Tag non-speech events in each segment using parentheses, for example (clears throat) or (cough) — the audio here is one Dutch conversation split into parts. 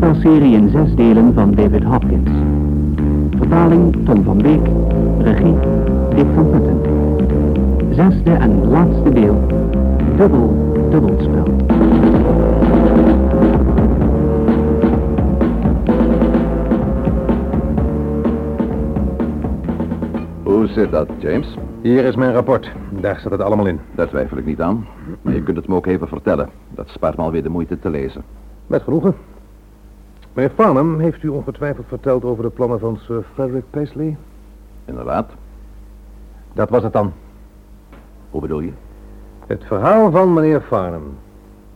hoorspelserie in zes delen van David Hopkins. Vertaling Tom van Beek, regie Dick van Putten. Zesde en laatste deel, dubbel, dubbelspel. Hoe zit dat, James? Hier is mijn rapport. Daar staat het allemaal in. Daar twijfel ik niet aan. Maar je kunt het me ook even vertellen. Dat spaart me alweer de moeite te lezen. Met genoegen. Meneer Farnham heeft u ongetwijfeld verteld over de plannen van Sir Frederick Paisley? Inderdaad. Dat was het dan. Hoe bedoel je? Het verhaal van meneer Farnham.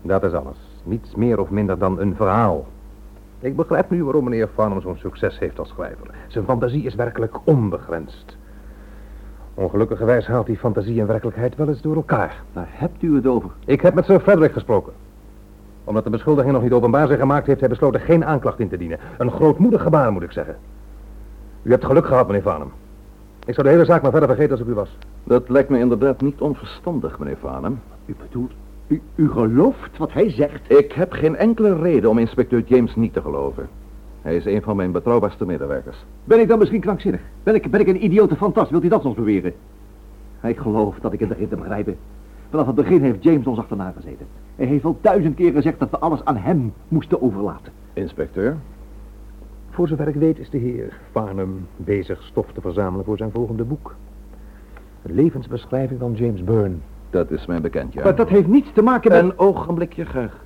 Dat is alles. Niets meer of minder dan een verhaal. Ik begrijp nu waarom meneer Farnham zo'n succes heeft als schrijver. Zijn fantasie is werkelijk onbegrensd. Ongelukkigerwijs haalt die fantasie en werkelijkheid wel eens door elkaar. Waar hebt u het over? Ik heb met Sir Frederick gesproken. Omdat de beschuldigingen nog niet openbaar zijn gemaakt, heeft hij besloten geen aanklacht in te dienen. Een grootmoedig gebaar, moet ik zeggen. U hebt geluk gehad, meneer Farnham. Ik zou de hele zaak maar verder vergeten als ik u was. Dat lijkt me inderdaad niet onverstandig, meneer Farnham. U bedoelt, u, u gelooft wat hij zegt? Ik heb geen enkele reden om inspecteur James niet te geloven. Hij is een van mijn betrouwbaarste medewerkers. Ben ik dan misschien krankzinnig? Ben ik, ben ik een idiote fantast? Wilt u dat soms beweren? Ik geloof dat ik het begin te begrijpen. Vanaf het begin heeft James ons achterna gezeten. Hij heeft al duizend keer gezegd dat we alles aan hem moesten overlaten. Inspecteur? Voor zover ik weet is de heer Farnham bezig stof te verzamelen voor zijn volgende boek. Een levensbeschrijving van James Byrne. Dat is mij bekend, ja. Maar dat heeft niets te maken met... Een ogenblikje graag.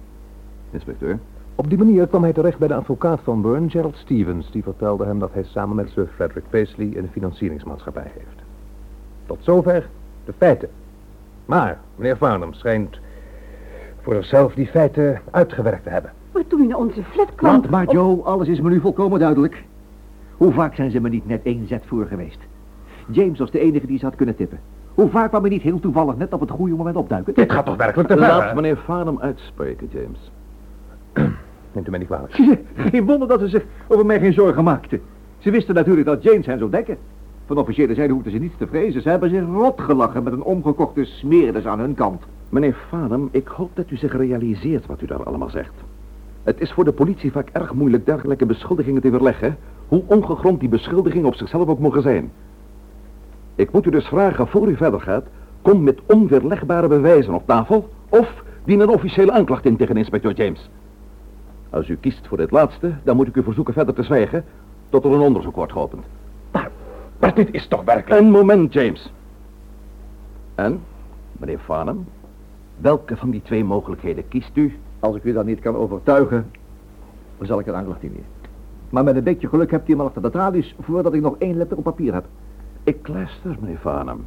Inspecteur? Op die manier kwam hij terecht bij de advocaat van Byrne, Gerald Stevens. Die vertelde hem dat hij samen met Sir Frederick Paisley een financieringsmaatschappij heeft. Tot zover de feiten. Maar meneer Farnham schijnt voor zichzelf die feiten uitgewerkt te hebben. Maar toen u naar onze flat kwam... Laat maar, Joe. Alles is me nu volkomen duidelijk. Hoe vaak zijn ze me niet net één zet voor geweest? James was de enige die ze had kunnen tippen. Hoe vaak kwam hij niet heel toevallig net op het goede moment opduiken? Dit gaat toch werkelijk te ver? Laat hè? meneer Farnham uitspreken, James. (clears throat) Neemt u mij niet kwalijk. (laughs) Geen wonder dat ze zich over mij geen zorgen maakten. Ze wisten natuurlijk dat James hen zou dekken. Van officiële zijde hoefden ze niets te vrezen. Ze hebben zich rot gelachen met een omgekochte smeerders aan hun kant. Meneer Farnham, ik hoop dat u zich realiseert wat u daar allemaal zegt. Het is voor de politie vaak erg moeilijk dergelijke beschuldigingen te weerleggen, hoe ongegrond die beschuldigingen op zichzelf ook mogen zijn. Ik moet u dus vragen, voor u verder gaat, kom met onweerlegbare bewijzen op tafel, of dien een officiële aanklacht in tegen inspecteur James. Als u kiest voor dit laatste, dan moet ik u verzoeken verder te zwijgen, tot er een onderzoek wordt geopend. Maar dit is toch werkelijk... Een moment, James. En, meneer Farnham, welke van die twee mogelijkheden kiest u? Als ik u dan niet kan overtuigen, dan zal ik een aanklacht indienen. Maar met een beetje geluk hebt u hem al achter de tralies voordat ik nog één letter op papier heb. Ik luister, meneer Farnham.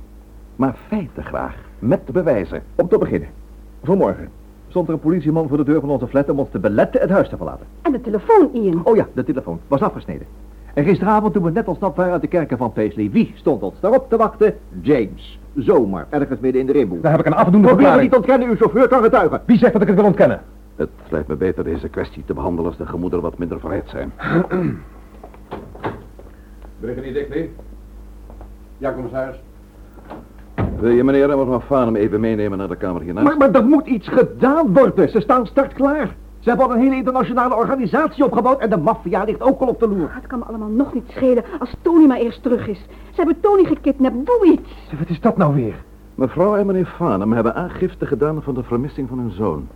Maar feiten graag, met bewijzen. Om te beginnen. Vanmorgen stond er een politieman voor de deur van onze flat om ons te beletten het huis te verlaten. En de telefoon, Ian. Oh ja, de telefoon was afgesneden. En gisteravond toen we net ontsnapt waren uit de kerken van Paisley, wie stond ons daarop te wachten? James. Zomaar, ergens midden in de rimboe. Daar heb ik een afdoende Probeer verklaring. niet ontkennen, uw chauffeur kan getuigen. Wie zegt dat ik het wil ontkennen? Het lijkt me beter deze kwestie te behandelen als de gemoederen wat minder verheid zijn. (clears throat) Brigadier Dickley. Ja, commissaris. Wil je meneer en mevrouw Farnham even meenemen naar de kamer hiernaast? Maar, maar er moet iets gedaan worden. Ze staan startklaar. Ze hebben al een hele internationale organisatie opgebouwd en de maffia ligt ook al op de loer. Het kan me allemaal nog niet schelen als Tony maar eerst terug is. Ze hebben Tony gekidnapt. Doe iets. Wat is dat nou weer? Mevrouw en meneer Farnham hebben aangifte gedaan van de vermissing van hun zoon.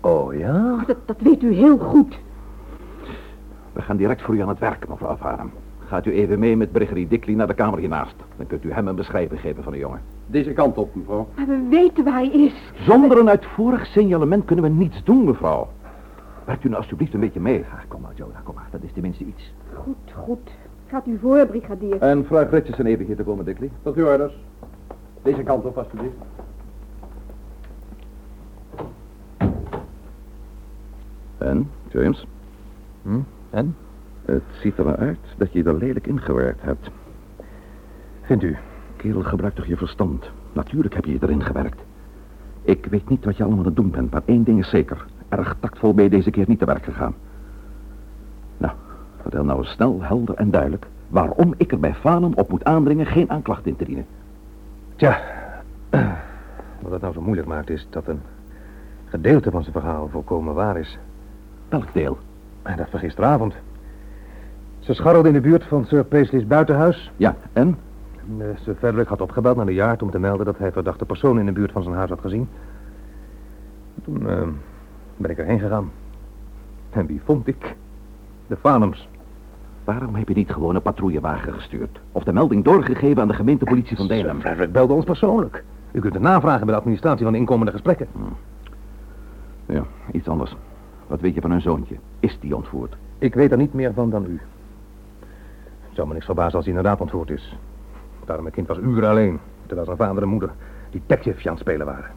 Oh ja? Dat, dat weet u heel goed. We gaan direct voor u aan het werk, mevrouw Farnham. Gaat u even mee met brigadier Dickley naar de kamer hiernaast. Dan kunt u hem een beschrijving geven van de jongen. Deze kant op, mevrouw. Maar we weten waar hij is. Zonder een uitvoerig signalement kunnen we niets doen, mevrouw. Werkt u nou alsjeblieft een beetje mee. Ja, kom maar, Jonah, kom maar. Dat is tenminste iets. Goed, goed. Gaat u voor, brigadier. En vraag Richardson even hier te komen, Dickley. Tot uw orders. Deze kant op, alstublieft. En, James? Hm? En? Het ziet er uit dat je er lelijk ingewerkt hebt. Vindt u? Kerel, gebruik toch je verstand. Natuurlijk heb je je erin gewerkt. Ik weet niet wat je allemaal aan het doen bent, maar één ding is zeker. Erg tactvol ben je deze keer niet te werk gegaan. Nou, vertel nou eens snel, helder en duidelijk... waarom ik er bij Fanum op moet aandringen geen aanklacht in te dienen. Tja, (clears throat) wat het nou zo moeilijk maakt is dat een gedeelte van zijn verhaal volkomen waar is. Welk deel? En dat van gisteravond. Ze scharrelde in de buurt van Sir Paisley's buitenhuis. Ja, en? Eh, Sir Frederick had opgebeld naar de jaard om te melden dat hij verdachte persoon in de buurt van zijn huis had gezien. Toen eh, ben ik erheen gegaan. En wie vond ik? De Farnhams. Waarom heb je niet gewoon een patrouillewagen gestuurd? Of de melding doorgegeven aan de gemeentepolitie van Delem? Frederick belde ons persoonlijk. U kunt het navragen bij de administratie van de inkomende gesprekken. Ja, iets anders. Wat weet je van hun zoontje? Is die ontvoerd? Ik weet er niet meer van dan u. Het zou me niks verbazen als hij inderdaad ontvoerd is. Het arme kind was uren alleen, terwijl zijn vader en moeder detective aan het spelen waren.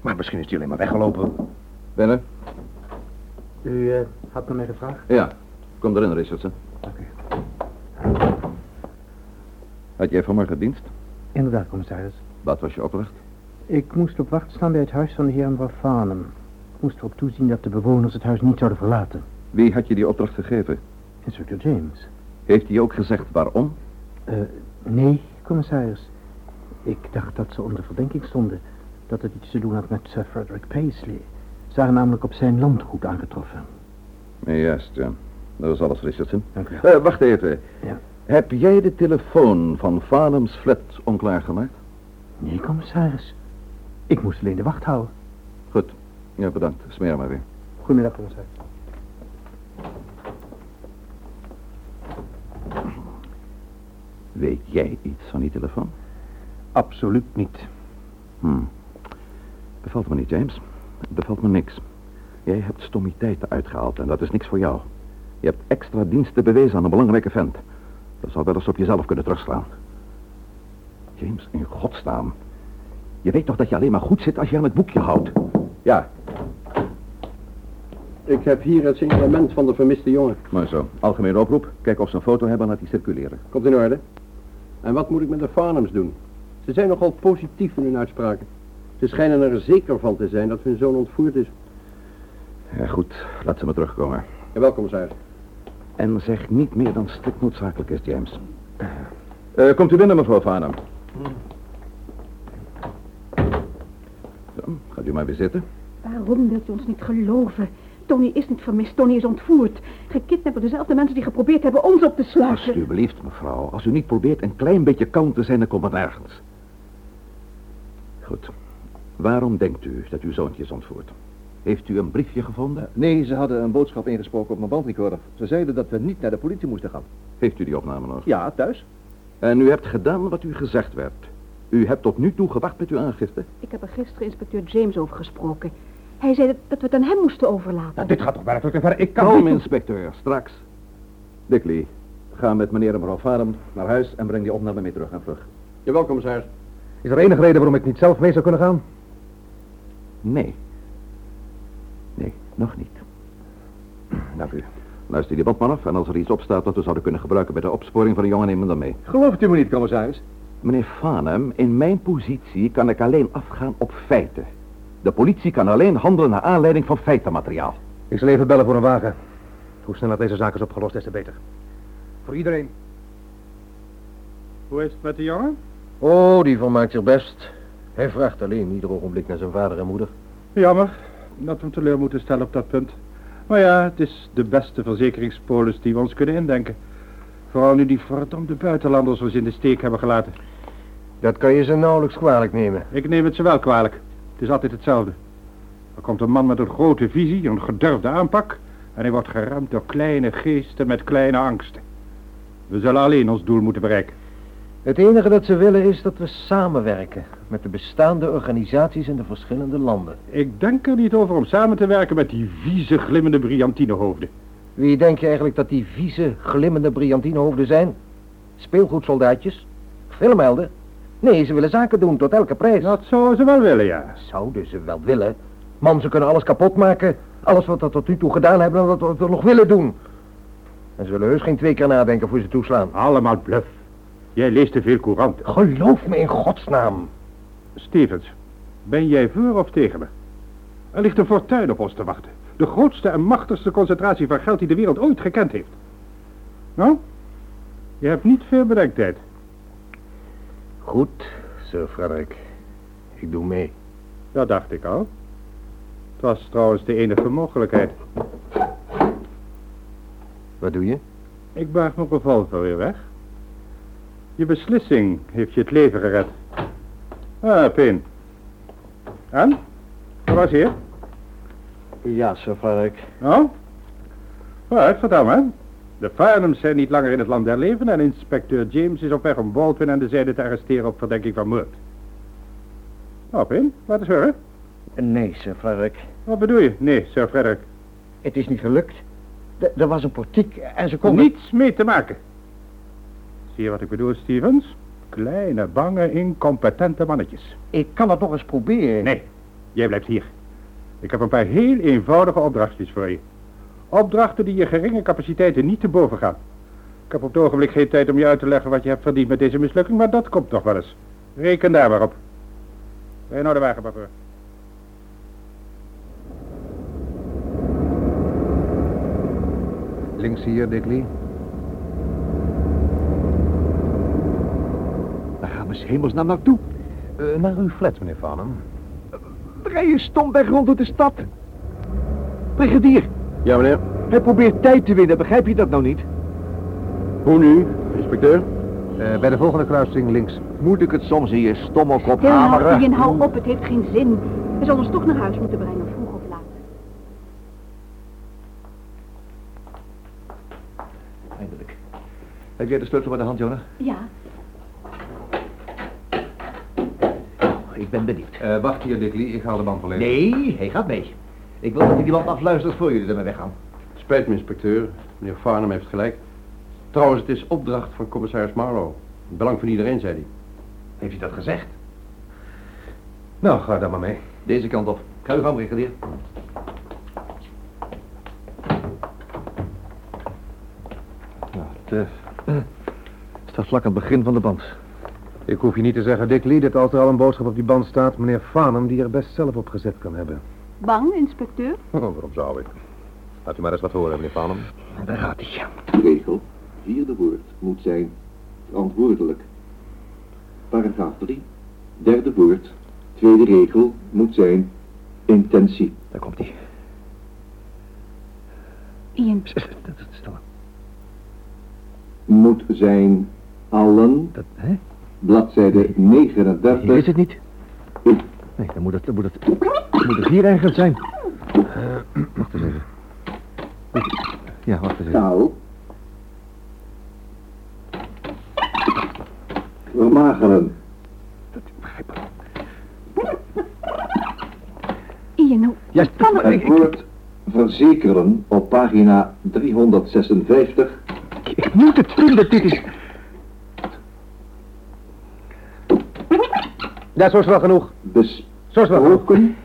Maar misschien is hij alleen maar weggelopen. Binnen? U eh, had me mij gevraagd? Ja. Kom erin, Richardson. Oké. Had jij vanmorgen dienst? Inderdaad, commissaris. Wat was je opdracht? Ik moest op wacht staan bij het huis van de heer en mevrouw Farnham. Ik moest erop toezien dat de bewoners het huis niet zouden verlaten. Wie had je die opdracht gegeven? Inspecteur James. Heeft hij ook gezegd waarom? Eh, nee, commissaris. Ik dacht dat ze onder verdenking stonden. Dat het iets te doen had met Sir Frederick Paisley. Ze waren namelijk op zijn landgoed aangetroffen. Ja, juist, ja. Dat was alles, Richardson. Dank u wel. Eh, wacht even. Ja. Heb jij de telefoon van Farnham's flat onklaargemaakt? Nee, commissaris. Ik moest alleen de wacht houden. Goed. Ja, bedankt. Smeer maar weer. Goedemiddag, commissaris. Weet jij iets van die telefoon? Absoluut niet. Hm. Bevalt me niet, James. Bevalt me niks. Jij hebt stommiteiten uitgehaald en dat is niks voor jou. Je hebt extra diensten bewezen aan een belangrijke vent. Dat zou wel eens op jezelf kunnen terugslaan. James, in godsnaam. Je weet toch dat je alleen maar goed zit als je aan het boekje houdt? Ja, Ik heb hier het signalement van de vermiste jongen. maar zo. Algemene oproep. Kijk of ze een foto hebben en laat die circuleren. Komt in orde. En wat moet ik met de Farnhams doen? Ze zijn nogal positief in hun uitspraken. Ze schijnen er zeker van te zijn dat hun zoon ontvoerd is. Ja, goed. Laat ze maar terugkomen. Jawel, commissaris. En zeg niet meer dan strikt noodzakelijk is, James. Eh, komt u binnen, mevrouw Farnham. Zo, gaat u maar weer zitten. Waarom wilt u ons niet geloven? Tony is niet vermist, Tony is ontvoerd. Gekidnapt door dezelfde mensen die geprobeerd hebben ons op te sluiten. Alsjeblieft, mevrouw. Als u niet probeert een klein beetje kalm te zijn, dan komt het nergens. Goed. Waarom denkt u dat uw zoontje is ontvoerd? Heeft u een briefje gevonden? Nee, ze hadden een boodschap ingesproken op mijn bandrecorder. Ze zeiden dat we niet naar de politie moesten gaan. Heeft u die opname nog? Ja, thuis. En u hebt gedaan wat u gezegd werd. U hebt tot nu toe gewacht met uw aangifte. Ik heb er gisteren inspecteur James over gesproken. Hij zei dat, dat we het aan hem moesten overlaten. Nou, dit gaat toch werkelijk te ver. Ik kan niet... inspecteur. Straks. Dickley, ga met meneer en mevrouw Farnham naar huis en breng die opname mee terug en vlug. Jawel, commissaris. Is er enige reden waarom ik niet zelf mee zou kunnen gaan? Nee. Nee, nog niet. Dank u. Luister die bandman af en als er iets opstaat dat we zouden kunnen gebruiken bij de opsporing van de jongen, neem hem dan mee. Gelooft u me niet, commissaris? Meneer Farnham, in mijn positie kan ik alleen afgaan op feiten. De politie kan alleen handelen naar aanleiding van feitenmateriaal. Ik zal even bellen voor een wagen. Hoe sneller deze zaak is opgelost, des te beter. Voor iedereen. Hoe is het met de jongen? Oh, die vermaakt zich best. Hij vraagt alleen ieder ogenblik naar zijn vader en moeder. Jammer dat we hem teleur moeten stellen op dat punt. Maar ja, het is de beste verzekeringspolis die we ons kunnen indenken. Vooral nu die verdomde buitenlanders ons in de steek hebben gelaten. Dat kan je ze nauwelijks kwalijk nemen. Ik neem het ze wel kwalijk. Het is altijd hetzelfde. Er komt een man met een grote visie, een gedurfde aanpak... en hij wordt geramd door kleine geesten met kleine angsten. We zullen alleen ons doel moeten bereiken. Het enige dat ze willen is dat we samenwerken met de bestaande organisaties in de verschillende landen. Ik denk er niet over om samen te werken met die vieze, glimmende brillantinehoofden. Wie denk je eigenlijk dat die vieze, glimmende brillantinehoofden zijn? Speelgoedsoldaatjes? Filmhelden? Nee, ze willen zaken doen tot elke prijs. Dat zouden ze wel willen, ja. Zouden ze wel willen. Man, ze kunnen alles kapot maken. Alles wat we tot nu toe gedaan hebben en wat we nog willen doen. En ze zullen heus geen twee keer nadenken voor ze toeslaan. Allemaal bluff. Jij leest te veel couranten. Geloof me in godsnaam. Stevens, ben jij voor of tegen me? Er ligt een fortuin op ons te wachten. De grootste en machtigste concentratie van geld die de wereld ooit gekend heeft. Nou, je hebt niet veel bedenktijd. Goed, Sir Frederick. Ik doe mee. Dat dacht ik al. Het was trouwens de enige mogelijkheid. Wat doe je? Ik baag mijn revolver weer weg. Je beslissing heeft je het leven gered. Ah, Pin. En? Wat was hier? Ja, Sir Frederik. Oh? Wat, vertel me. De Farnhams zijn niet langer in het land der leven en inspecteur James is op weg om Baldwin aan de zijde te arresteren op verdenking van moord. Nou, Pin, laat eens horen. Nee, Sir Frederik. Wat bedoel je? Nee, Sir Frederick. Het is niet gelukt. D- er was een portiek en ze konden... Niets mee te maken. Zie je wat ik bedoel, Stevens? Kleine, bange, incompetente mannetjes. Ik kan het nog eens proberen. Nee, jij blijft hier. Ik heb een paar heel eenvoudige opdrachtjes voor je. Opdrachten die je geringe capaciteiten niet te boven gaan. Ik heb op het ogenblik geen tijd om je uit te leggen wat je hebt verdiend met deze mislukking, maar dat komt nog wel eens. Reken daar maar op. Ben je nou de wagen, papa? Links hier, Dickley. Waar gaan we 's hemelsnaam naartoe? Eh, naar uw flat, meneer Farnham. Rij je stomweg rond door de stad. Brigadier, Ja, meneer. hij probeert tijd te winnen, begrijp je dat nou niet? Hoe nu, inspecteur? Eh, bij de volgende kruising links. Moet ik het soms in je stommelkop Heel nou, hameren? Ian, hou op, het heeft geen zin. We zullen ons toch naar huis moeten brengen, vroeg of laat. Eindelijk. Heb jij de sleutel bij de hand, Jonah? Ja, Ik ben benieuwd. Eh, wacht hier, Dickley. Ik haal de band volledig. Nee, hij gaat mee. Ik wil dat hij die band afluistert voor jullie ermee weggaan. Spijt me, inspecteur. Meneer Farnham heeft gelijk. Trouwens, het is opdracht van commissaris Marlowe. Het belang van iedereen, zei hij. Heeft hij dat gezegd? Nou, ga dan maar mee. Deze kant op. Ga uw gang, brigadier. Nou, het staat vlak aan het begin van de band. Ik hoef je niet te zeggen, Dickley, dat als er al een boodschap op die band staat, meneer Farnham die er best zelf op gezet kan hebben. bang, inspecteur? Oh, waarom zou ik? Laat u maar eens wat horen, meneer Farnham. Daar gaat hij. regel, vierde woord, moet zijn verantwoordelijk. Paragraaf 3, derde woord, tweede regel, moet zijn intentie. Daar komt hij. Ian, Dat is stil. Moet zijn allen, Dat, hè? Bladzijde Hier is 39. het niet. Nee, dan moet het, dan moet het, dan moet het hier ergens zijn. Eh, (clears throat) wacht eens even. Ja, wacht eens even. Taal. Vermageren. Ian, hoe Ja, kan het? Het woord verzekeren op pagina 356. Ik moet het vinden, dit is... Ja, zo is wel genoeg. Besproken.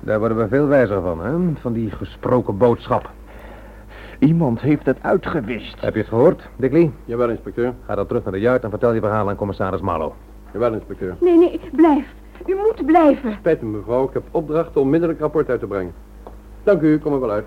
Daar worden we veel wijzer van, hè? Van die gesproken boodschap. Iemand heeft het uitgewist. Heb je het gehoord, Dickley? Jawel, inspecteur. Ga dan terug naar de juit en vertel je verhaal aan commissaris Marlowe. Jawel, inspecteur. Nee, nee, blijf. U moet blijven. Spijt me, mevrouw. Ik heb opdracht onmiddellijk rapport uit te brengen. Dank u, kom er wel uit.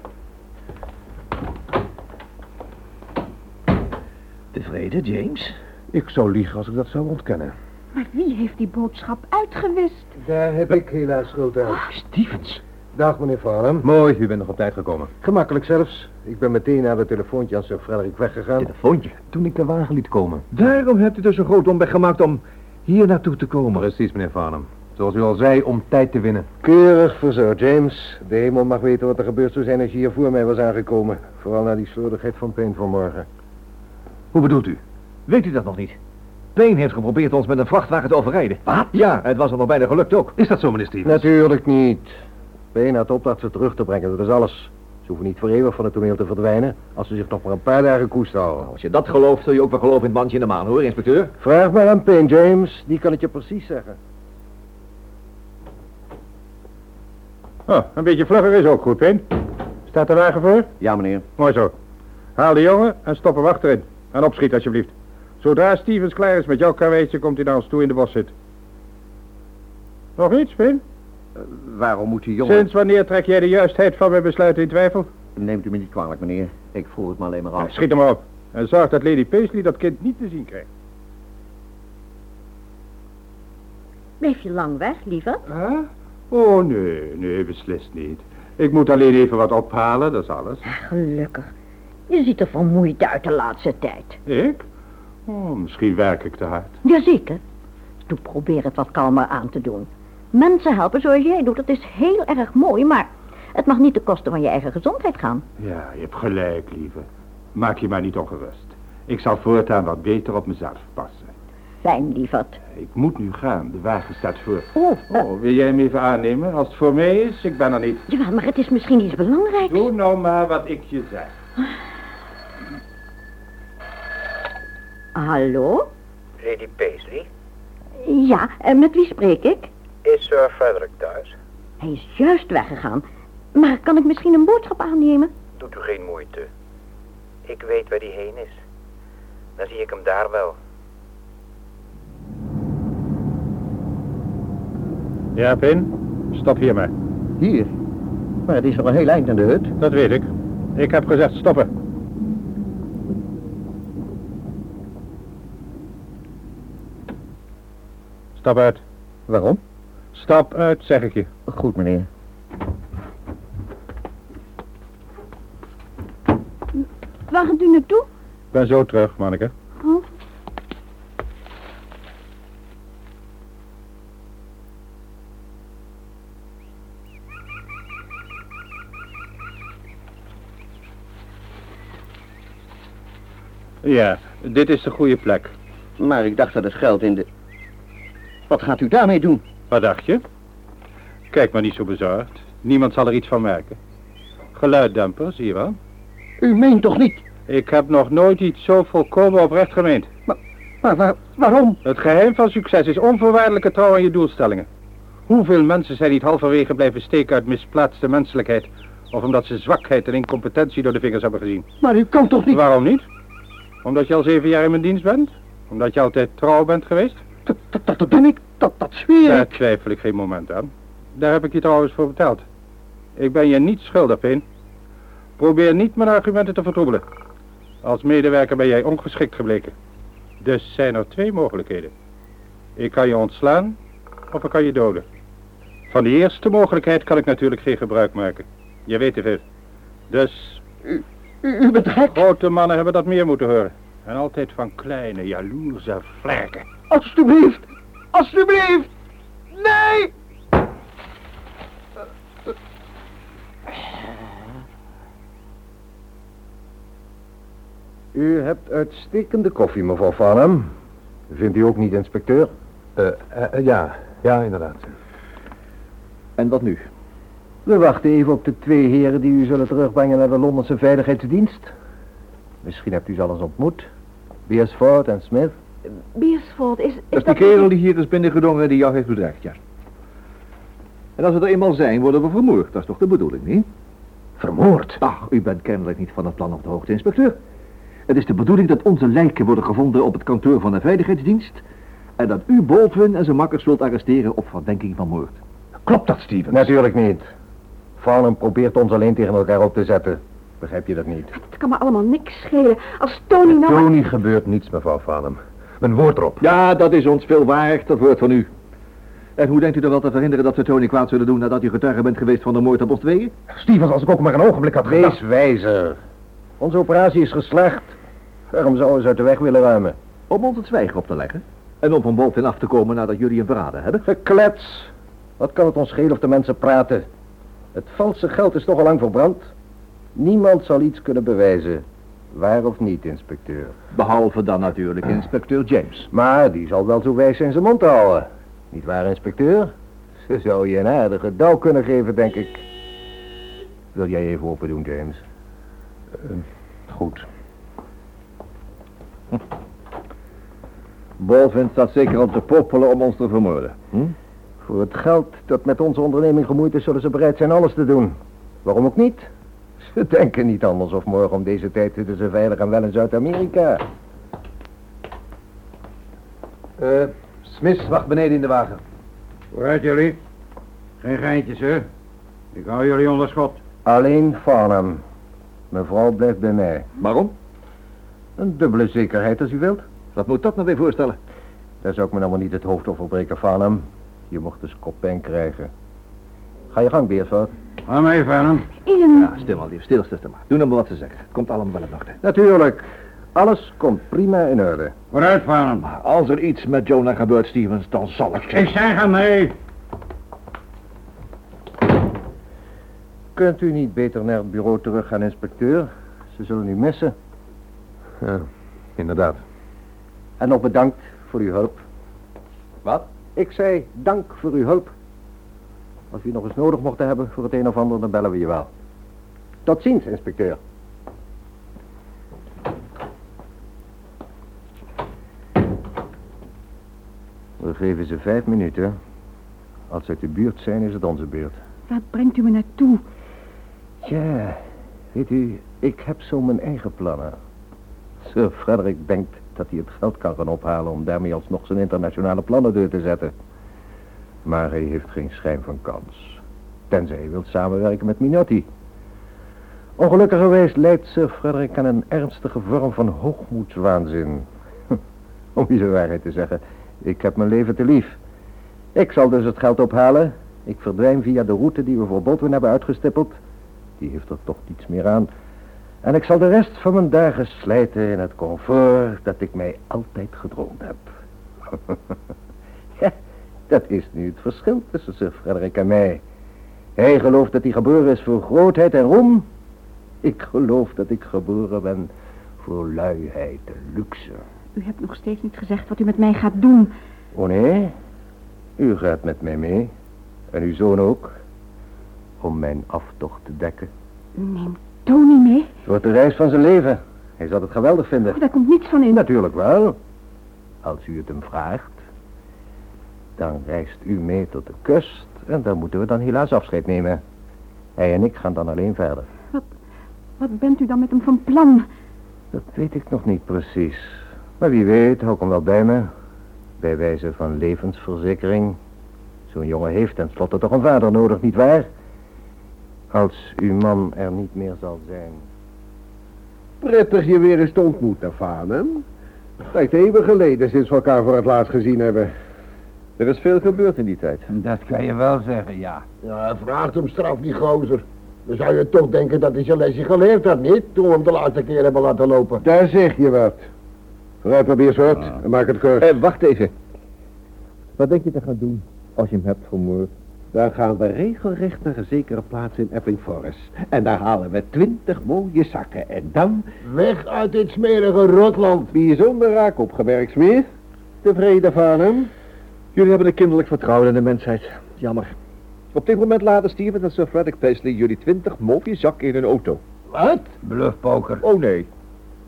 Tevreden, James? Ik zou liegen als ik dat zou ontkennen. Maar wie heeft die boodschap uitgewist? Daar heb ik helaas schuld aan. Stevens. Dag, meneer Farnham. Mooi, u bent nog op tijd gekomen. Gemakkelijk zelfs. Ik ben meteen naar het telefoontje aan Sir Frederik weggegaan. Telefoontje. Toen ik de wagen liet komen. Daarom hebt u dus een groot omweg gemaakt om hier naartoe te komen. Precies, meneer Farnham. Zoals u al zei, om tijd te winnen. Keurig verzorgd, James. De hemel mag weten wat er gebeurd zou zijn als je hier voor mij was aangekomen. Vooral na die slordigheid van Payne vanmorgen. Hoe bedoelt u? Weet u dat nog niet? Payne heeft geprobeerd ons met een vrachtwagen te overrijden. Wat? Ja, het was er nog bijna gelukt ook. Is dat zo, meneer Stevens? Natuurlijk niet. Payne had de opdracht ze terug te brengen, dat is alles. Ze hoeven niet voor eeuwig van het toneel te verdwijnen... als ze zich nog maar een paar dagen koest houden. Als je dat gelooft, zul je ook wel geloven in het mandje in de maan, hoor, inspecteur. Vraag maar aan Payne, James. Die kan het je precies zeggen. Oh, een beetje vlugger is ook goed, Pin. Staat de wagen voor? Ja, meneer. Mooi zo. Haal de jongen en stop hem achterin. En opschiet alsjeblieft. Zodra Stevens klaar is met jouw karweitje, komt hij naar ons toe in de bos zitten. Nog iets, Pin? Waarom moet die jongen... Sinds wanneer trek jij de juistheid van mijn besluit in twijfel? Neemt u me niet kwalijk, meneer. Ik vroeg het maar alleen maar af. Schiet hem maar op. En zorg dat Lady Paisley dat kind niet te zien krijgt. Bleef je lang weg, lieve? Huh? Oh, nee, nee, beslist niet. Ik moet alleen even wat ophalen, dat is alles. Gelukkig. Je ziet er vermoeid uit de laatste tijd. Ik? Oh, misschien werk ik te hard. Jazeker. Doe probeer het wat kalmer aan te doen. Mensen helpen zoals jij doet, dat is heel erg mooi, maar het mag niet ten koste van je eigen gezondheid gaan. Ja, je hebt gelijk, lieve. Maak je maar niet ongerust. Ik zal voortaan wat beter op mezelf passen. Fijn, lieverd. Ik moet nu gaan. De wagen staat voor. Oh, Oh, wil jij hem even aannemen? Als het voor mij is, ik ben er niet. ja, maar het is misschien iets belangrijks. Doe nou maar wat ik je zeg. Hallo? Lady Paisley, Ja, en met wie spreek ik? is Sir Frederick thuis? Hij is juist weggegaan. Maar kan ik misschien een boodschap aannemen? Doet u geen moeite. Ik weet waar hij heen is. Dan zie ik hem daar wel. Ja, Pin? Stop hier maar. Hier. Maar het is nog een heel eind aan de hut. Dat weet ik. Ik heb gezegd stoppen. Stap uit. Waarom? Stap uit, zeg ik je. Goed, meneer. Waar gaat u naartoe? Ik ben zo terug, manneke. Oh. Ja, dit is de goede plek. Maar ik dacht dat het geld in de... Wat gaat u daarmee doen? Wat dacht je? Kijk maar niet zo bezorgd. Niemand zal er iets van merken. Geluiddemper, zie je wel? U meent toch niet? Ik heb nog nooit iets zo volkomen oprecht gemeend. Maar waar, waarom? Het geheim van succes is onvoorwaardelijke trouw aan je doelstellingen. Hoeveel mensen zijn niet halverwege blijven steken uit misplaatste menselijkheid? Of omdat ze zwakheid en incompetentie door de vingers hebben gezien? Maar u kan toch niet... Waarom niet? Omdat je al zeven jaar in mijn dienst bent? Omdat je altijd trouw bent geweest? Dat, dat, dat ben ik. Dat, dat zweer Daar ik. twijfel ik geen moment aan. Daar heb ik je trouwens voor betaald. Ik ben je niet schuldig, Peen. Probeer niet mijn argumenten te vertroebelen. Als medewerker ben jij ongeschikt gebleken. Dus zijn er twee mogelijkheden. Ik kan je ontslaan of ik kan je doden. Van die eerste mogelijkheid kan ik natuurlijk geen gebruik maken. Je weet te veel. Dus U, u grote mannen hebben dat meer moeten horen. En altijd van kleine, jaloerse vlerken. Alsjeblieft. Alsjeblieft. Nee. U hebt uitstekende koffie, mevrouw Farnham. Vindt u ook niet, inspecteur? Eh, ja, ja, inderdaad. En wat nu? We wachten even op de twee heren die u zullen terugbrengen naar de Londense Veiligheidsdienst. Misschien hebt u ze al eens ontmoet. Beersford en Smith. Beersford, is, is Dat is de kerel die hier is binnengedrongen die jou heeft bedreigd, ja. En als we er eenmaal zijn, worden we vermoord. Dat is toch de bedoeling, niet? Vermoord? Ach, u bent kennelijk niet van het plan op de hoogte, inspecteur. Het is de bedoeling dat onze lijken worden gevonden op het kantoor van de veiligheidsdienst... en dat u Baldwin en zijn makkers zult arresteren op verdenking van moord. Klopt dat, Stevens? Natuurlijk niet. Farnham probeert ons alleen tegen elkaar op te zetten. Begrijp je dat niet? Het kan me allemaal niks schelen. Als Tony nou... Tony gebeurt niets, mevrouw Farnham. Mijn woord erop. Ja, dat is ons veel waard, dat woord van u. En hoe denkt u er wel te verhinderen dat we Tony kwaad zullen doen nadat u getuige bent geweest van de moord op ons tweeën? Stevens, als ik ook maar een ogenblik had Wees gedacht... wijzer. Onze operatie is geslaagd. Waarom zouden ze uit de weg willen ruimen? Om ons het zwijgen op te leggen. En om van Baldwin af te komen nadat jullie hem verraden hebben. Geklets. Wat kan het ons schelen of de mensen praten? Het valse geld is toch al lang verbrand. Niemand zal iets kunnen bewijzen. Waar of niet, inspecteur. Behalve dan natuurlijk inspecteur James. Maar die zal wel zo wijs zijn zijn mond te houden. Niet waar, inspecteur? Ze zou je een aardige douw kunnen geven, denk ik. Wil jij even open doen, James? Goed. Baldwin staat zeker op te poppelen om ons te vermoorden. Hm? Voor het geld dat met onze onderneming gemoeid is, zullen ze bereid zijn alles te doen. Waarom ook niet? Ze denken niet anders of morgen om deze tijd zitten ze veilig en wel in Zuid-Amerika. Eh, Smith wacht beneden in de wagen. Vooruit jullie. Geen geintjes, hè? Ik hou jullie onder schot. Alleen Farnham. Mevrouw blijft bij mij. Waarom? Een dubbele zekerheid als u wilt. Wat moet dat nou weer voorstellen? Daar zou ik me nou maar niet het hoofd over breken, Farnham. Je mocht dus kopijn krijgen. Ga je gang, Beersvoort. Ga mee, Farnham. Ian, Ja, stil maar, lief. Stil, stil, maar. Doe nou maar wat ze zeggen. Komt allemaal wel in orde. Natuurlijk. Alles komt prima in orde. Vooruit. Maar als er iets met Jonah gebeurt, Stevens, dan zal ik Ik zeg hem mee. Kunt u niet beter naar het bureau terug gaan, inspecteur? Ze zullen u missen. Ja, inderdaad. En nog bedankt voor uw hulp. Wat? Ik zei dank voor uw hulp. Als u nog eens nodig mocht hebben voor het een of ander, dan bellen we je wel. Tot ziens, inspecteur. We geven ze vijf minuten. Als ze uit de buurt zijn, is het onze beurt. waar brengt u me naartoe? Ja, weet u, ik heb zo mijn eigen plannen. Sir Frederick denkt dat hij het geld kan gaan ophalen om daarmee alsnog zijn internationale plannen door te zetten. Maar hij heeft geen schijn van kans. Tenzij hij wilt samenwerken met Minotti. Ongelukkigerwijs leidt Sir Frederick aan een ernstige vorm van hoogmoedswaanzin. (laughs) Om je de waarheid te zeggen, ik heb mijn leven te lief. Ik zal dus het geld ophalen. Ik verdwijn via de route die we voor Baldwin hebben uitgestippeld. Die heeft er toch niets meer aan. En ik zal de rest van mijn dagen slijten in het comfort dat ik mij altijd gedroomd heb. (laughs) ja, dat is nu het verschil tussen Sir Frederik en mij. Hij gelooft dat hij geboren is voor grootheid en roem. Ik geloof dat ik geboren ben voor luiheid en luxe. U hebt nog steeds niet gezegd wat u met mij gaat doen. Oh nee? U gaat met mij mee. En uw zoon ook. Om mijn aftocht te dekken. U neemt Tony mee? Het wordt de reis van zijn leven. Hij zal het geweldig vinden. Oh, daar komt niets van in. Natuurlijk wel. Als u het hem vraagt. Dan reist u mee tot de kust. En daar moeten we dan helaas afscheid nemen. Hij en ik gaan dan alleen verder. Wat bent u dan met hem van plan? Dat weet ik nog niet precies. Maar wie weet, hou ik hem wel bij me. Bij wijze van levensverzekering. Zo'n jongen heeft tenslotte toch een vader nodig, nietwaar? Als uw man er niet meer zal zijn. Prettig je weer eens te ontmoeten, Farnham. Lijkt even geleden sinds we elkaar voor het laatst gezien hebben. Er is veel gebeurd in die tijd. Dat kan je wel zeggen, ja. Ja, vraagt hem straf die gozer. Dan zou je toch denken dat hij zijn lesje geleerd had, niet? Toen we hem de laatste keer hebben laten lopen. Daar zeg je wat. Vooruit, probeer soort. En maak het kort. Eh, wacht even. Wat denk je te gaan doen als je hem hebt vermoord? Dan gaan we regelrecht naar een zekere plaats in Epping Forest. En daar halen we twintig mooie zakken. En dan... Weg uit dit smerige rotland. Bijzonder raak opgewerkt, Smith. Tevreden van hem? Jullie hebben een kinderlijk vertrouwen in de mensheid. Jammer. Op dit moment laden Steven en Sir Frederick Paisley jullie twintig mooie zakken in een auto. Wat? Bluffpoker. Oh nee.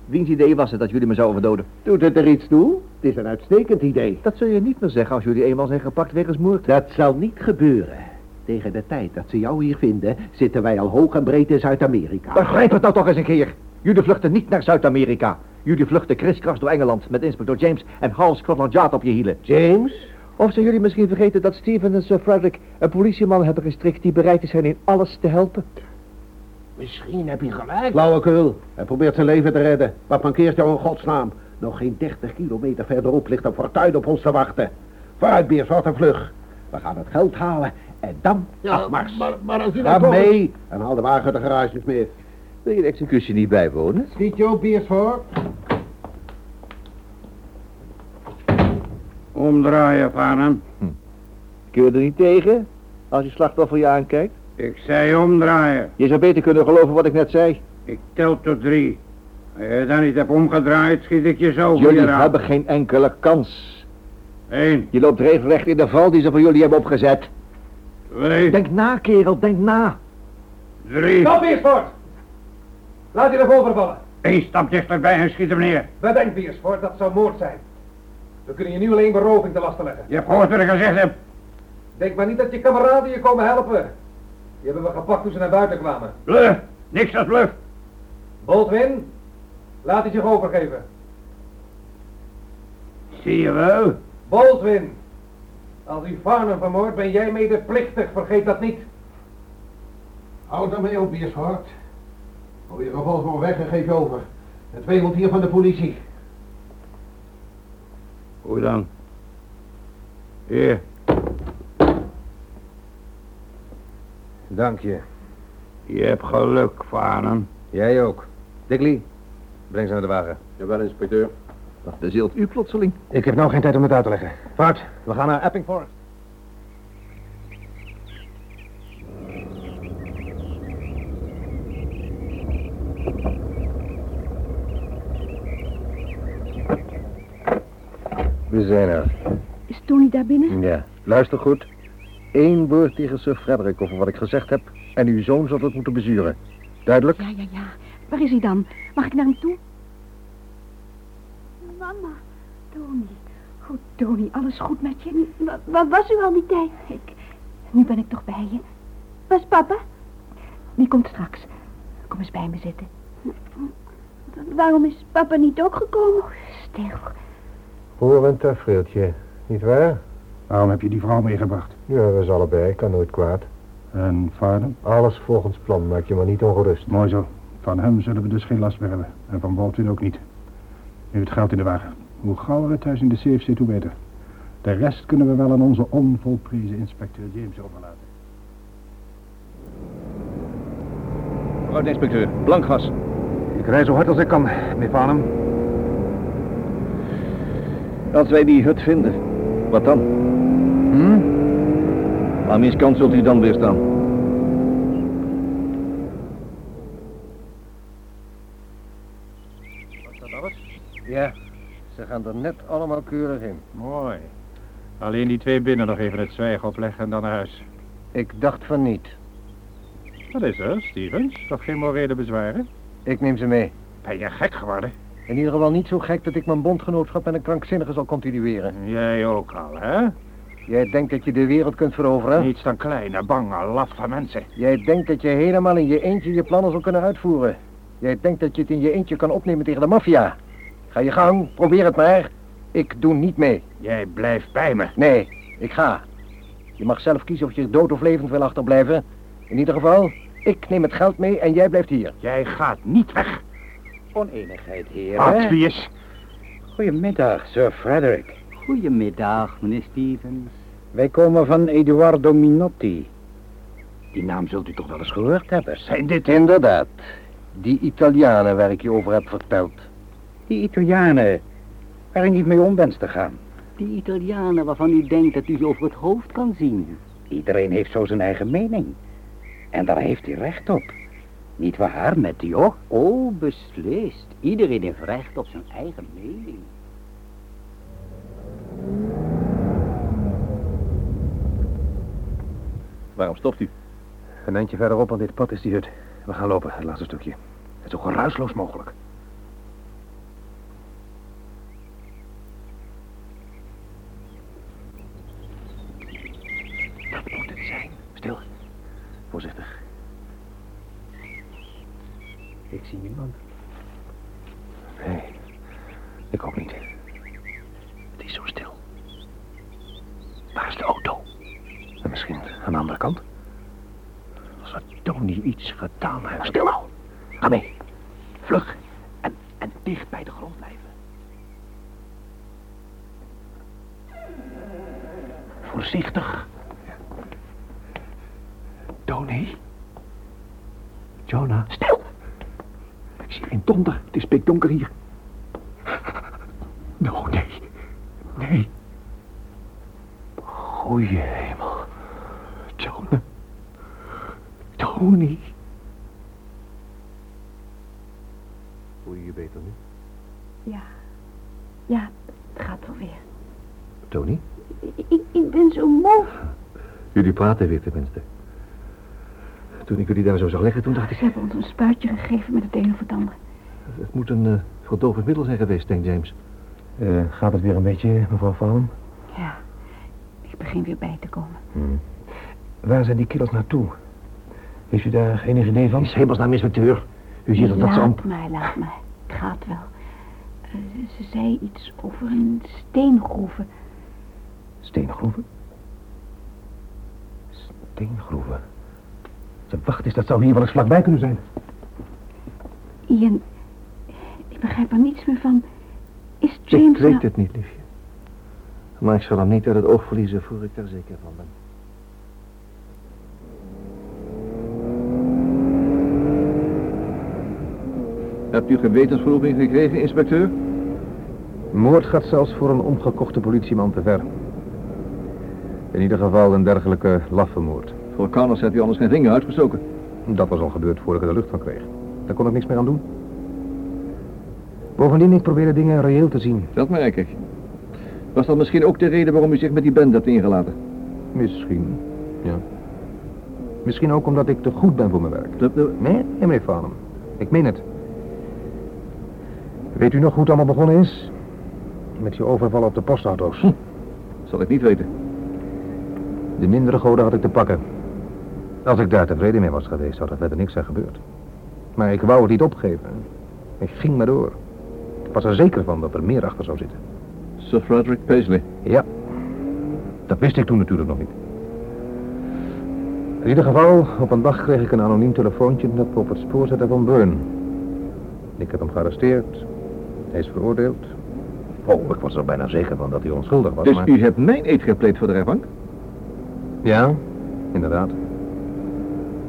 Wiens idee was het dat jullie me zouden verdoden? Doet het er iets toe? Het is een uitstekend idee. Dat zul je niet meer zeggen als jullie eenmaal zijn gepakt wegens moord. Dat zal niet gebeuren. Tegen de tijd dat ze jou hier vinden, zitten wij al hoog en breed in Zuid-Amerika. Begrijp het nou toch eens een keer. Jullie vluchten niet naar Zuid-Amerika. Jullie vluchten kriskras door Engeland met inspecteur James en Hal Scotland Yard op je hielen. James? Of zijn jullie misschien vergeten dat Steven en Sir Frederick een politieman hebben gestrikt die bereid is hen in alles te helpen? Misschien heb je gelijk. Flauwekul. Hij probeert zijn leven te redden. Wat mankeert jou in godsnaam? Nog geen 30 kilometer verderop ligt een fortuin op ons te wachten. Vooruit, Beerswart en vlug. We gaan het geld halen en dan Ja, afmars. maar, maar als u Ga mee en haal de wagen de garage, Smith. Wil je de executie niet bijwonen? Schiet je op, Beerswart? Omdraaien, Farnham. Kun je er niet tegen als je slachtoffer je aankijkt? Ik zei omdraaien. Je zou beter kunnen geloven wat ik net zei. Ik tel tot drie. Als je dan niet hebt omgedraaid, schiet ik je zo Jullie hebben geen enkele kans. Eén, Je loopt regelrecht in de val die ze voor jullie hebben opgezet. twee, Denk na, kerel, denk na. drie. Stop Beersvoort! Laat je ervoor vallen. Eén stap dichterbij en schiet hem neer. Bedenk Beersvoort, dat zou moord zijn. We kunnen je nu alleen beroving te lasten leggen. Je hebt gehoord wat ik gezegd heb. Denk maar niet dat je kameraden je komen helpen. Die hebben we gepakt toen ze naar buiten kwamen. Bluff. Niks als bluff. Baldwin, laat hij zich overgeven. Zie je wel? Baldwin, als u Farnham vermoordt, ben jij medeplichtig, vergeet dat niet. Houd ermee op, Beerswart. Hou je revolver maar weg en geef je over. Het wemelt hier van de politie. Hoe dan? Hier. Dank je. Je hebt geluk, Farnham. Jij ook. Dickley, breng ze naar de wagen. Jawel, inspecteur. Wat bezielt u plotseling? Ik heb nou geen tijd om het uit te leggen. Vaart, we gaan naar Epping Forest. We zijn er. Is Tony daar binnen? Ja, luister goed. Eén woord tegen Sir Frederick over wat ik gezegd heb... en uw zoon zal het moeten bezuren. Duidelijk? Ja, ja, ja. Waar is hij dan? Mag ik naar hem toe? Mama. Tony. Goed, Tony. Alles goed met je? Wa- Waar was u al die tijd? Ik... Nu ben ik toch bij je. Waar is papa? Die komt straks. Kom eens bij me zitten. Waarom is papa niet ook gekomen? Stil. Hoe een tafereeltje, niet waar? Waarom heb je die vrouw meegebracht? Ja, dat is allebei, kan nooit kwaad. En Farnham? Alles volgens plan, maak je maar niet ongerust. Mooi zo. Van hem zullen we dus geen last meer hebben. En van Baldwin ook niet. Nu het geld in de wagen. Hoe gauwer het thuis in de safe zit, hoe beter. De rest kunnen we wel aan onze onvolprezen inspecteur James overlaten. Mevrouw de inspecteur, blankgas. Ik rij zo hard als ik kan, meneer Farnham. Als wij die hut vinden, wat dan? Hm? Aan wiens kant zult u dan weer staan? Was dat alles? Ja, ze gaan er net allemaal keurig in. Mooi. Alleen die twee binnen nog even het zwijgen opleggen en dan naar huis. Ik dacht van niet. Wat is er, Stevens? Toch geen morele bezwaren? Ik neem ze mee. Ben je gek geworden? In ieder geval niet zo gek dat ik mijn bondgenootschap met een krankzinnige zal continueren. Jij ook al, hè? Jij denkt dat je de wereld kunt veroveren? Niets dan kleine, bange, laffe mensen. Jij denkt dat je helemaal in je eentje je plannen zal kunnen uitvoeren. Jij denkt dat je het in je eentje kan opnemen tegen de maffia. Ga je gang, probeer het maar. Ik doe niet mee. Jij blijft bij me. Nee, ik ga. Je mag zelf kiezen of je dood of levend wil achterblijven. In ieder geval, ik neem het geld mee en jij blijft hier. Jij gaat niet weg. Oneenigheid, heren. Is? Goedemiddag, Sir Frederick. Goedemiddag, meneer Stevens. Wij komen van Eduardo Minotti. Die naam zult u toch wel eens gehoord hebben? Zijn dit... Inderdaad. Die Italianen waar ik je over heb verteld. Die Italianen waar u niet mee om wenst te gaan. Die Italianen waarvan u denkt dat u ze over het hoofd kan zien. Iedereen heeft zo zijn eigen mening. En daar heeft hij recht op. Niet waar, Matteo? Oh, beslist. Iedereen heeft recht op zijn eigen mening. Waarom stopt u? Een eindje verderop aan dit pad is die hut. We gaan lopen, het laatste stukje. Het zo geruisloos mogelijk. Dat moet het zijn. Stil. Voorzichtig. Ik zie niemand. Nee, ik ook niet. Het is zo stil. Waar is de auto? En misschien aan de andere kant? Als we Tony iets gedaan hebben. Stil nou. Ga mee. Vlug. En, en dicht bij de grond blijven. Voorzichtig. Tony. Jonah. Stil. Ik zie geen donder. Hier. No, nee. Nee. Goeie hemel. Jonah. Tony. Voel je je beter nu? Ja. Ja, het gaat wel weer. Tony? Ik, ik, ik ben zo moe. Jullie praten weer tenminste. Toen ik jullie daar zo zag liggen, toen dacht ik... Ze hebben ons een spuitje gegeven met het een of het ander. Het moet een uh, verdovend middel zijn geweest, denkt James. Uh, gaat het weer een beetje, mevrouw Farnham? Ja, ik begin weer bij te komen. Hmm. Waar zijn die killers naartoe? Heeft u daar enig idee van? Is hemelsnaam, inspecteur. U ziet dat dat ze... Laat mij, laat mij. Het gaat wel. Uh, ze, ze zei iets over een steengroeven. Steengroeven? Steengroeven? Wacht eens, dat zou hier wel eens vlakbij kunnen zijn. Ian, begrijp er niets meer van. Is James... Ik weet nou... het niet, liefje. Maar ik zal hem niet uit het oog verliezen voor ik er zeker van ben. Hebt u gewetensverroeping gekregen, inspecteur? Moord gaat zelfs voor een omgekochte politieman te ver. In ieder geval een dergelijke laffe moord. Voor Carlos hebt u anders geen vinger uitgestoken. Dat was al gebeurd voordat ik er de lucht van kreeg. Daar kon ik niks meer aan doen. Bovendien, ik probeerde dingen reëel te zien. Dat merk ik. Was dat misschien ook de reden waarom u zich met die band hebt ingelaten? Misschien, ja. Misschien ook omdat ik te goed ben voor mijn werk. Dat, dat- Nee, nee, meneer Farnham. Ik meen het. Weet u nog hoe het allemaal begonnen is? Met die overval op de postauto's. Zal ik niet weten. De mindere goden had ik te pakken. Als ik daar tevreden mee was geweest, zou er verder niks zijn gebeurd. Maar ik wou het niet opgeven. Ik ging maar door. Ik was er zeker van dat er meer achter zou zitten. Sir Frederick Paisley. Ja. Dat wist ik toen natuurlijk nog niet. In ieder geval, op een dag kreeg ik een anoniem telefoontje dat me op het spoor zette van Burn. Ik heb hem gearresteerd. Hij is veroordeeld. Oh, ik was er bijna zeker van dat hij onschuldig was, Dus maar... u hebt mijn eet gepleed voor de rechtbank? Ja, inderdaad.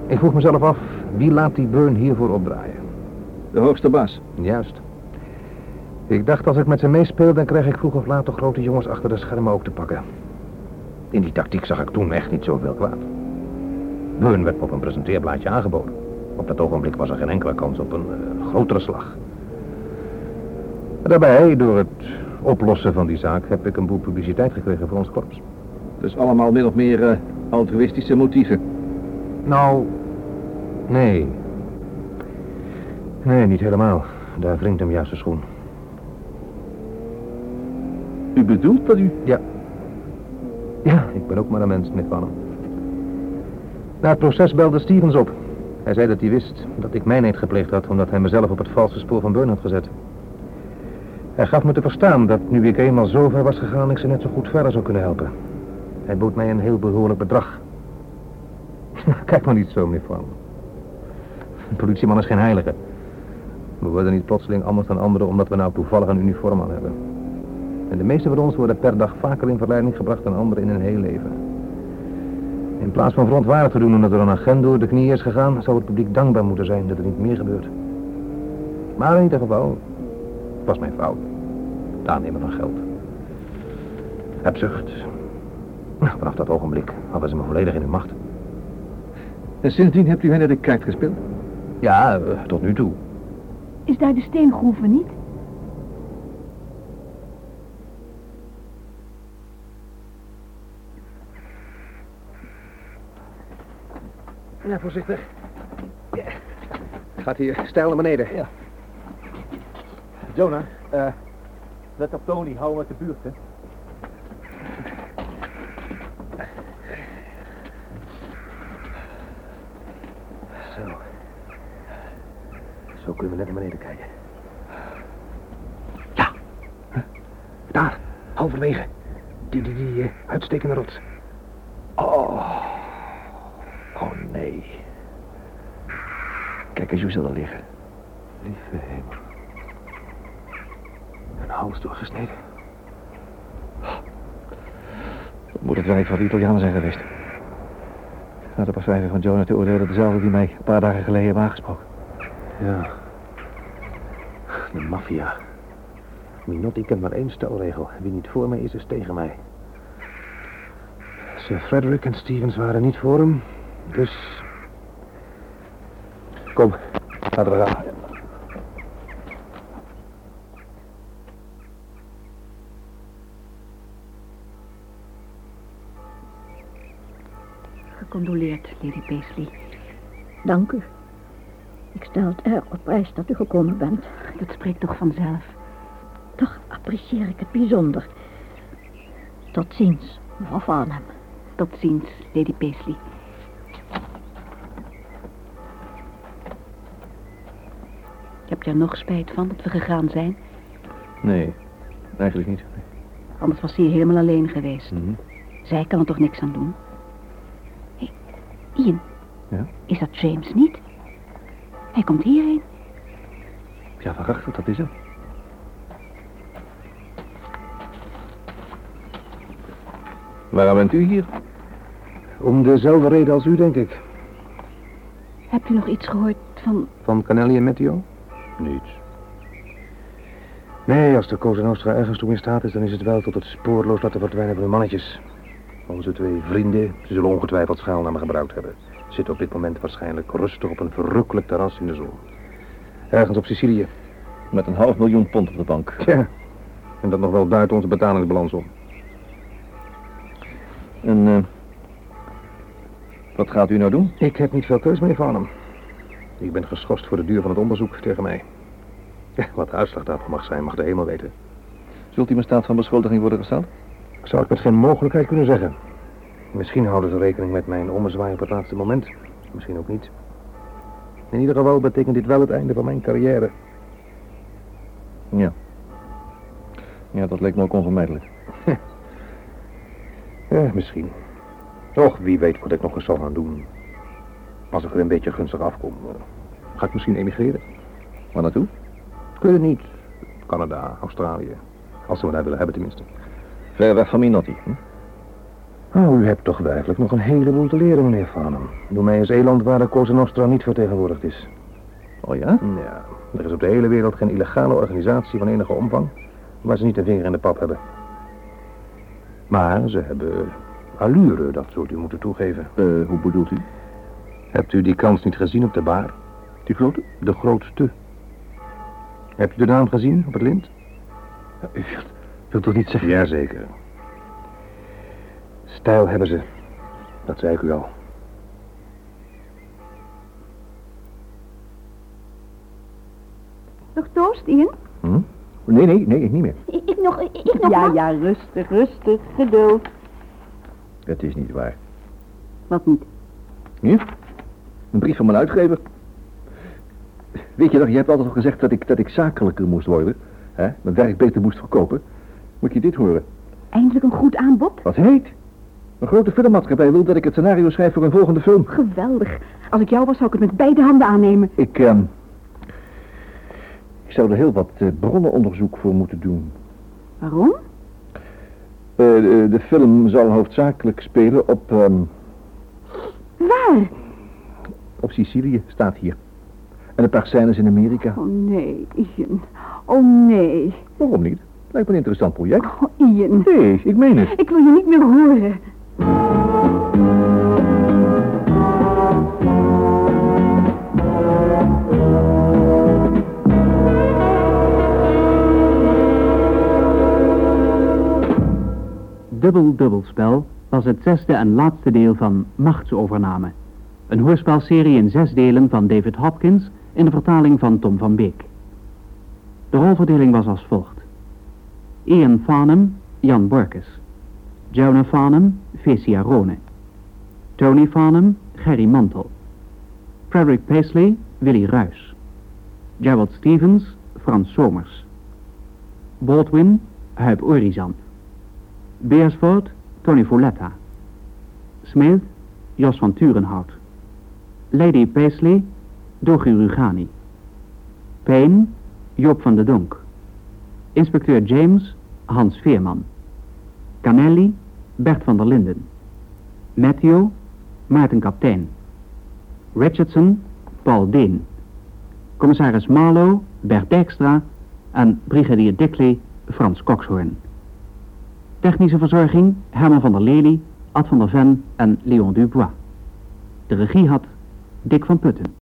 Ik vroeg mezelf af, wie laat die Burn hiervoor opdraaien? De hoogste baas. Juist. Ik dacht als ik met ze meespeel, dan krijg ik vroeg of laat de grote jongens achter de schermen ook te pakken. In die tactiek zag ik toen echt niet zoveel kwaad. Burn werd me op een presenteerblaadje aangeboden. Op dat ogenblik was er geen enkele kans op een eh, grotere slag. Daarbij, door het oplossen van die zaak, heb ik een boel publiciteit gekregen voor ons korps. Dus allemaal min of meer eh, altruïstische motieven. Nou, nee. Nee, niet helemaal. Daar wringt hem juist de schoen. U bedoelt dat u... Ja. Ja, ik ben ook maar een mens, meneer. Na het proces belde Stevens op. Hij zei dat hij wist dat ik mijnheid gepleegd had... omdat hij mezelf op het valse spoor van Burn had gezet. Hij gaf me te verstaan dat nu ik eenmaal zo ver was gegaan... ik ze net zo goed verder zou kunnen helpen. Hij bood mij een heel behoorlijk bedrag. (laughs) Kijk maar niet zo, meneer Van. Een politieman is geen heilige. We worden niet plotseling anders dan anderen... omdat we nou toevallig een uniform aan hebben. En de meeste van ons worden per dag vaker in verleiding gebracht dan anderen in hun heel leven. In plaats van verontwaardigd te doen omdat er een agent door de knie is gegaan, zou het publiek dankbaar moeten zijn dat er niet meer gebeurt. Maar in ieder geval, het was mijn fout. Het aannemen van geld. Hebzucht. Nou, vanaf dat ogenblik hadden ze me volledig in de macht. En sindsdien hebt u hen naar de kaart gespeeld? Ja, eh, tot nu toe. Is daar de steengroeven niet? Ja, voorzichtig. Ja. Gaat hier stijl naar beneden. Ja. Jonah, eh, let op Tony, hou uit de buurt, hè. Zo. Zo kunnen we net naar beneden kijken. Ja. Huh? Daar, halverwege. Die, die, die eh, uitstekende rots. Oh. Oh, nee. Kijk eens hoe ze er liggen. Lieve hemel. Een hals doorgesneden. Dat moet het werk van de Italianen zijn geweest. Beschrijving van Jonah te oordelen dezelfde die mij een paar dagen geleden hebben aangesproken. Ja. De maffia. Minotti kent maar één stelregel. Wie niet voor mij is, is tegen mij. Sir Frederick en Stevens waren niet voor hem. Dus... Kom, laten we gaan. Gecondoleerd, Lady Paisley. Dank u. Ik stel het erg op prijs dat u gekomen bent. Dat spreekt toch vanzelf. Toch apprecieer ik het bijzonder. Tot ziens, mevrouw Farnham. Tot ziens, Lady Paisley. Heb je er nog spijt van dat we gegaan zijn? Nee, eigenlijk niet. Anders was ze hier helemaal alleen geweest. Mhm. Zij kan er toch niks aan doen? Ian. Ja? Is dat James niet? Hij komt hierheen. Ja, waarachtig, dat is hem. Waarom bent u hier? Om dezelfde reden als u, denk ik. Hebt u nog iets gehoord van... Van Canelli en Mettio? Niets. Nee, als de Cosa Nostra ergens toe in staat is, dan is het wel tot het spoorloos laten verdwijnen van de mannetjes. Onze twee vrienden, ze zullen ongetwijfeld schuilnamen gebruikt hebben. Zitten op dit moment waarschijnlijk rustig op een verrukkelijk terras in de zon. Ergens op Sicilië. Met een half miljoen pond op de bank. Ja, en dat nog wel buiten onze betalingsbalans om. En eh, wat gaat u nou doen? Ik heb niet veel keus meer van hem. Ik ben geschorst voor de duur van het onderzoek tegen mij. Ja, wat de uitslag daarvan mag zijn, mag de hemel weten. Zult u in staat van beschuldiging worden gesteld? Zou ik met geen mogelijkheid kunnen zeggen. Misschien houden ze rekening met mijn ommezwaai op het laatste moment. Misschien ook niet. In ieder geval betekent dit wel het einde van mijn carrière. Ja. Ja, dat leek me ook onvermijdelijk. Ja, (laughs) misschien. Och, wie weet wat ik nog eens zal gaan doen. Als ik er een beetje gunstig afkom, eh, ga ik misschien emigreren. Waar naartoe? Ik weet het niet. Canada, Australië. Als ze me daar willen hebben tenminste. Ver weg van Minotti. Hm? Oh, u hebt toch werkelijk nog een heleboel te leren, meneer Farnham. Doe mij eens eland waar de Cosa Nostra niet vertegenwoordigd is. Oh ja? Ja, er is op de hele wereld geen illegale organisatie van enige omvang... waar ze niet een vinger in de pap hebben. Maar ze hebben allure, dat zult u moeten toegeven. Eh, hoe bedoelt u? Hebt u die kans niet gezien op de bar? Die grote? De grootste. Hebt u de naam gezien op het lint? U wilt toch niet zeggen... Jazeker. Stijl hebben ze. Dat zei ik u al. Nog toast, Ian? Hm? Nee, nee, nee, niet meer. Ik, ik nog, ik, ik nog Ja, ja, rustig, rustig. Geduld. Het is niet waar. Wat niet? Hier? Een brief van mijn uitgever. Weet je nog, je hebt altijd al gezegd dat ik, dat ik zakelijker moest worden. Hè? Mijn werk beter moest verkopen. Moet je dit horen? Eindelijk een goed aanbod? Wat heet? Een grote filmmaatschappij wil dat ik het scenario schrijf voor een volgende film. Geweldig. Als ik jou was, zou ik het met beide handen aannemen. Ik, ehm ik zou er heel wat eh, bronnenonderzoek voor moeten doen. Waarom? Eh, de, de film zal hoofdzakelijk spelen op, ehm, Waar? op Sicilië, staat hier. En een paar scènes in Amerika. Oh nee, Ian. Oh nee. Waarom niet? Lijkt me een interessant project. Oh, Ian. Nee, ik meen het. Ik wil je niet meer horen. Dubbel Dubbelspel was het zesde en laatste deel van Machtsovername. Een hoorspelserie in zes delen van David Hopkins in de vertaling van Tom van Beek. De rolverdeling was als volgt. Ian Farnham, Jan Borkes. Jonah Farnham, Fecia Rone. Tony Farnham, Gerry Mantel. Frederick Paisley, Willy Ruys. Gerald Stevens, Frans Somers. Baldwin, Huip Orizant. Beersvoort, Tony Folletta. Smith, Jos van Turenhout. Lady Paisley, Dogi Rugani. Payne, Joop van de Donk. Inspecteur James, Hans Veerman. Canelli, Bert van der Linden. Matthew, Maarten Kaptein. Richardson, Paul Deen. Commissaris Marlow, Bert Dijkstra en brigadier Dickley, Frans Kokshoorn. Technische verzorging Herman van der Lely, Ad van der Ven en Leon Dubois. De regie had Dick van Putten.